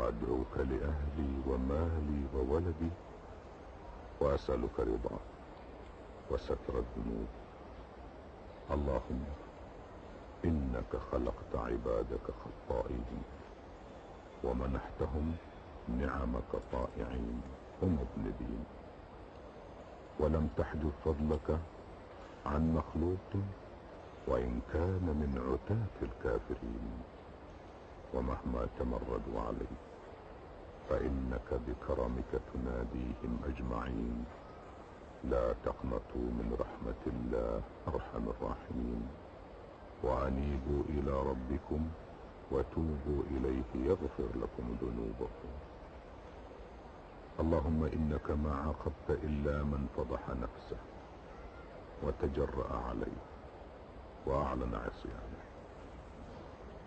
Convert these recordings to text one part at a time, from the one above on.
وأدعوك لأهلي ومالي وولدي وأسألك رضاك وستر الذنوب. اللهم إنك خلقت عبادك خطائين ومنحتهم نعمك طائعين ومذنبين. ولم تحجب فضلك عن مخلوق وإن كان من عتاة الكافرين. ومهما تمردوا عليك فإنك بكرمك تناديهم أجمعين. لا تقنطوا من رحمة الله أرحم الراحمين. وأنيبوا إلى ربكم وتوبوا إليه يغفر لكم ذنوبكم. اللهم إنك ما عاقبت إلا من فضح نفسه وتجرأ عليه وأعلن عصيانه.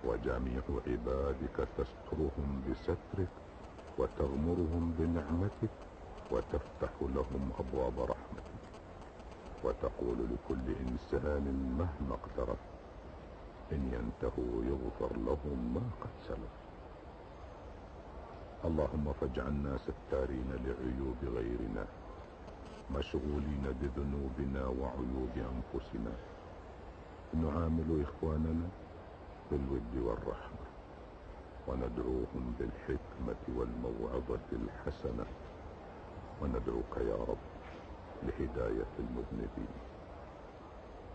وجميع عبادك تسترهم بسترك وتغمرهم بنعمتك وتفتح لهم أبواب رحمتك وتقول لكل إنسان مهما اقترف إن ينتهوا يغفر لهم ما قد سلف. اللهم فاجعلنا ستارين لعيوب غيرنا مشغولين بذنوبنا وعيوب أنفسنا. نعامل إخواننا بالود والرحمة. وندعوهم بالحكمة والموعظة الحسنة. وندعوك يا رب لهداية المذنبين.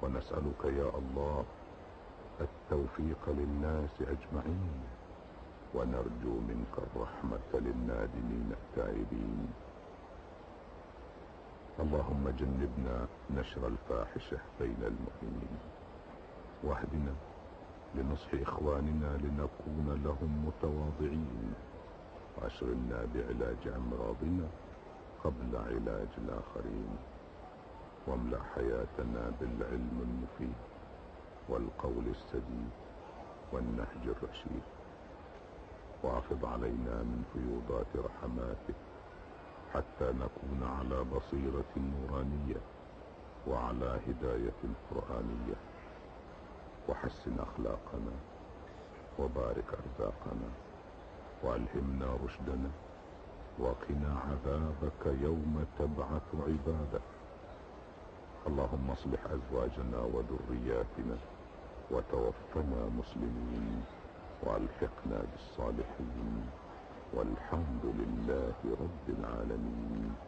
ونسألك يا الله التوفيق للناس أجمعين. ونرجو منك الرحمة للنادمين التائبين. اللهم جنبنا نشر الفاحشة بين المؤمنين. واهدنا لنصح إخواننا لنكون لهم متواضعين. وأشغلنا بعلاج أمراضنا قبل علاج الآخرين. واملأ حياتنا بالعلم المفيد والقول السديد والنهج الرشيد. وافض علينا من فيوضات رحماتك حتى نكون على بصيرة نورانية وعلى هداية قرآنية. وحسن أخلاقنا وبارك أرزاقنا وألهمنا رشدنا وقنا عذابك يوم تبعث عبادك. اللهم اصلح أزواجنا وذرياتنا وتوفنا مسلمين وألحقنا بالصالحين والحمد لله رب العالمين.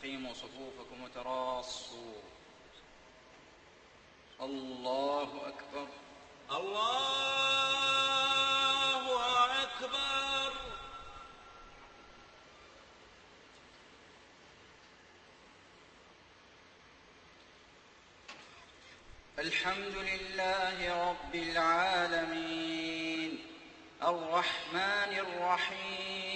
أقيموا صفوفكم وتراصوا. الله أكبر. الله أكبر. الحمد لله رب العالمين. الرحمن الرحيم.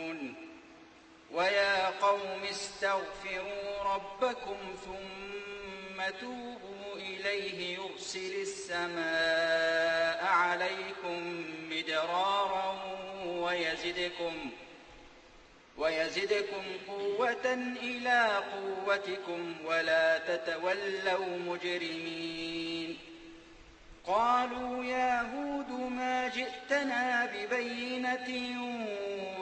ويا قوم استغفروا ربكم ثم توبوا إليه يرسل السماء عليكم مدرارا ويزدكم ويزدكم قوة إلى قوتكم ولا تتولوا مجرمين قالوا يا هود ما جئتنا ببينة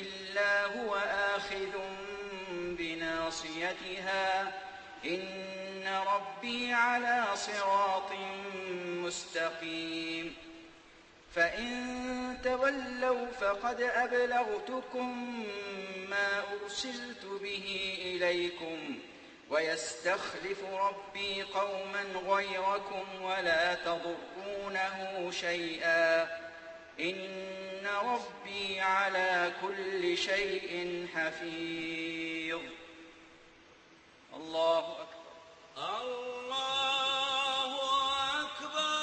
إلا هو آخذ بناصيتها إن ربي على صراط مستقيم فإن تولوا فقد أبلغتكم ما أرسلت به إليكم ويستخلف ربي قوما غيركم ولا تضرونه شيئا إن ربي على كل شيء حفيظ. الله أكبر. الله أكبر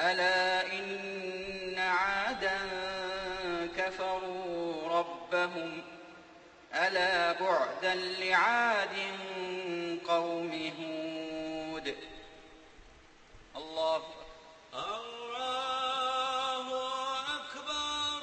ألا إن عادا كفروا ربهم ألا بعدا لعاد قوم هود الله الله أكبر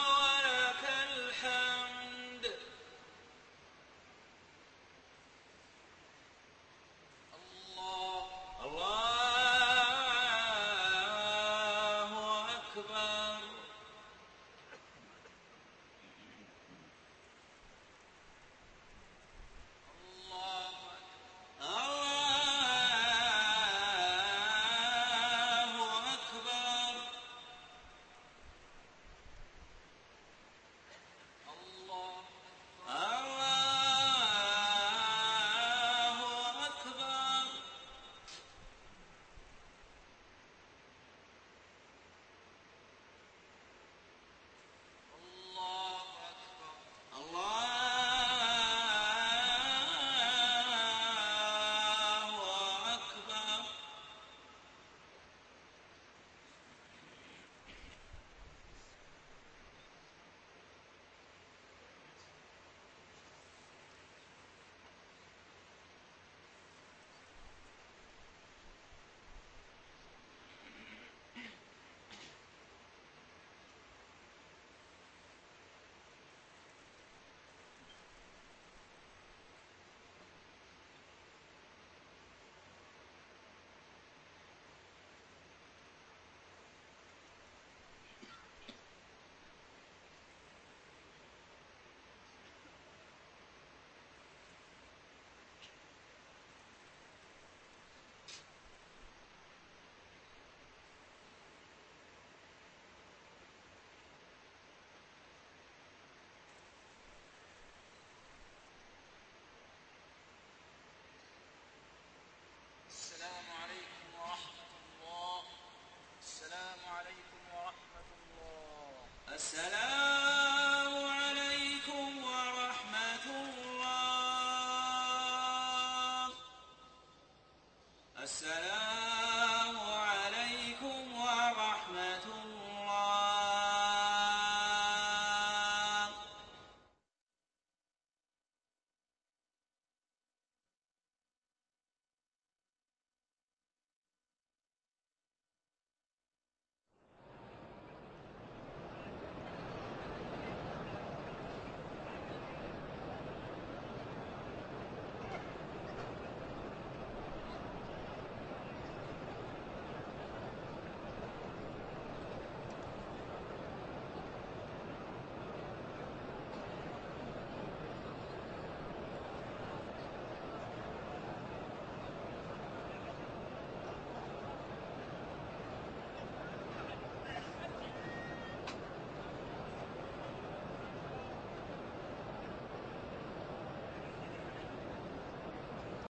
السلام.